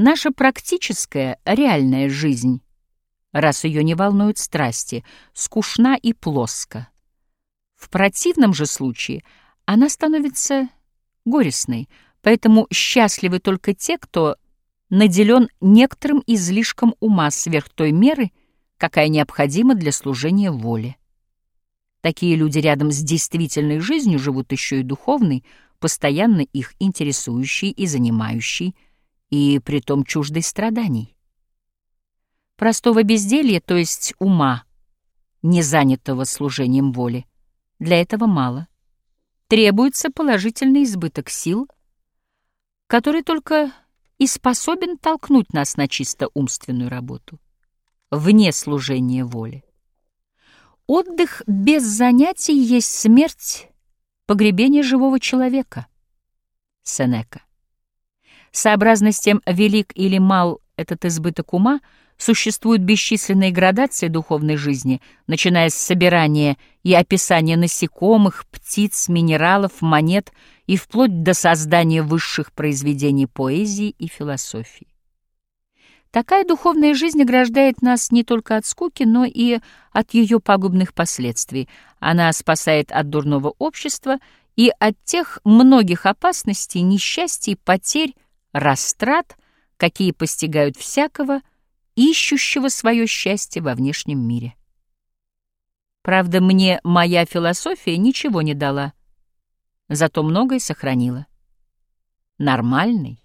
Наша практическая, реальная жизнь, раз ее не волнуют страсти, скучна и плоска. В противном же случае она становится горестной, поэтому счастливы только те, кто наделен некоторым излишком ума сверх той меры, какая необходима для служения воле. Такие люди рядом с действительной жизнью живут еще и духовной, постоянно их интересующей и занимающей, и притом чуждой страданий. Простого безделья, то есть ума, не занятого служением воли, для этого мало. Требуется положительный избыток сил, который только и способен толкнуть нас на чисто умственную работу, вне служения воли. Отдых без занятий есть смерть, погребение живого человека. Сенека. Сообразно с тем, велик или мал этот избыток ума, существуют бесчисленные градации духовной жизни, начиная с собирания и описания насекомых, птиц, минералов, монет и вплоть до создания высших произведений поэзии и философии. Такая духовная жизнь ограждает нас не только от скуки, но и от ее пагубных последствий. Она спасает от дурного общества и от тех многих опасностей, несчастий, потерь, растрат, какие постигают всякого, ищущего свое счастье во внешнем мире. Правда, мне моя философия ничего не дала, зато многое сохранила. Нормальный,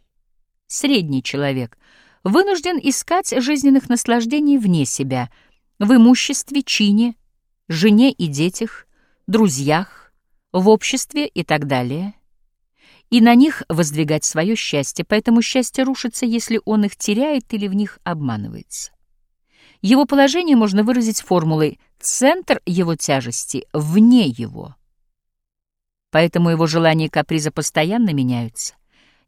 средний человек вынужден искать жизненных наслаждений вне себя, в имуществе, чине, жене и детях, друзьях, в обществе и так далее — и на них воздвигать свое счастье, поэтому счастье рушится, если он их теряет или в них обманывается. Его положение можно выразить формулой «центр его тяжести вне его». Поэтому его желания и капризы постоянно меняются.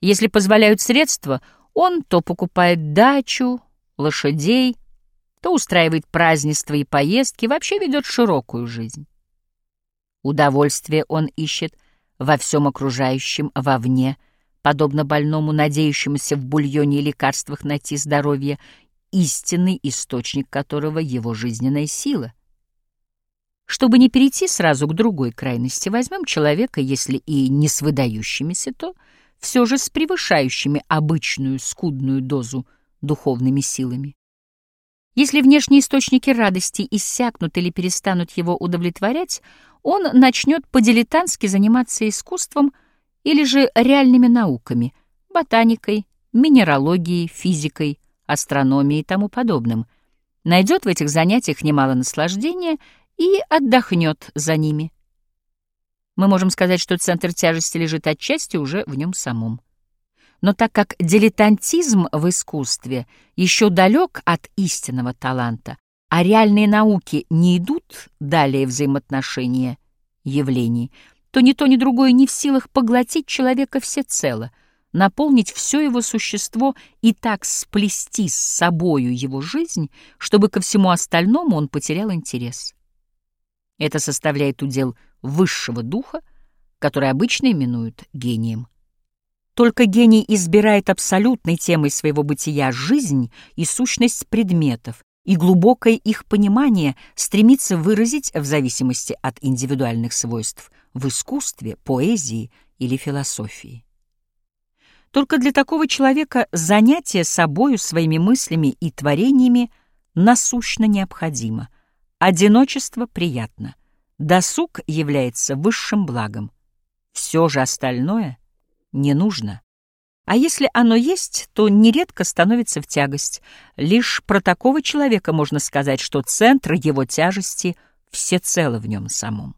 Если позволяют средства, он то покупает дачу, лошадей, то устраивает празднества и поездки, вообще ведет широкую жизнь. Удовольствие он ищет во всем окружающем вовне, подобно больному, надеющемуся в бульоне и лекарствах найти здоровье, истинный источник которого — его жизненная сила. Чтобы не перейти сразу к другой крайности, возьмем человека, если и не с выдающимися, то все же с превышающими обычную скудную дозу духовными силами. Если внешние источники радости иссякнут или перестанут его удовлетворять, он начнет по-дилетантски заниматься искусством или же реальными науками, ботаникой, минералогией, физикой, астрономией и тому подобным. Найдет в этих занятиях немало наслаждения и отдохнет за ними. Мы можем сказать, что центр тяжести лежит отчасти уже в нем самом. Но так как дилетантизм в искусстве еще далек от истинного таланта, а реальные науки не идут далее взаимоотношения явлений, то ни то, ни другое не в силах поглотить человека всецело, наполнить все его существо и так сплести с собою его жизнь, чтобы ко всему остальному он потерял интерес. Это составляет удел высшего духа, который обычно именуют гением. Только гений избирает абсолютной темой своего бытия жизнь и сущность предметов, и глубокое их понимание стремится выразить в зависимости от индивидуальных свойств в искусстве, поэзии или философии. Только для такого человека занятие собою, своими мыслями и творениями насущно необходимо. Одиночество приятно. Досуг является высшим благом. Все же остальное — не нужно. А если оно есть, то нередко становится в тягость. Лишь про такого человека можно сказать, что центр его тяжести всецело в нем самом.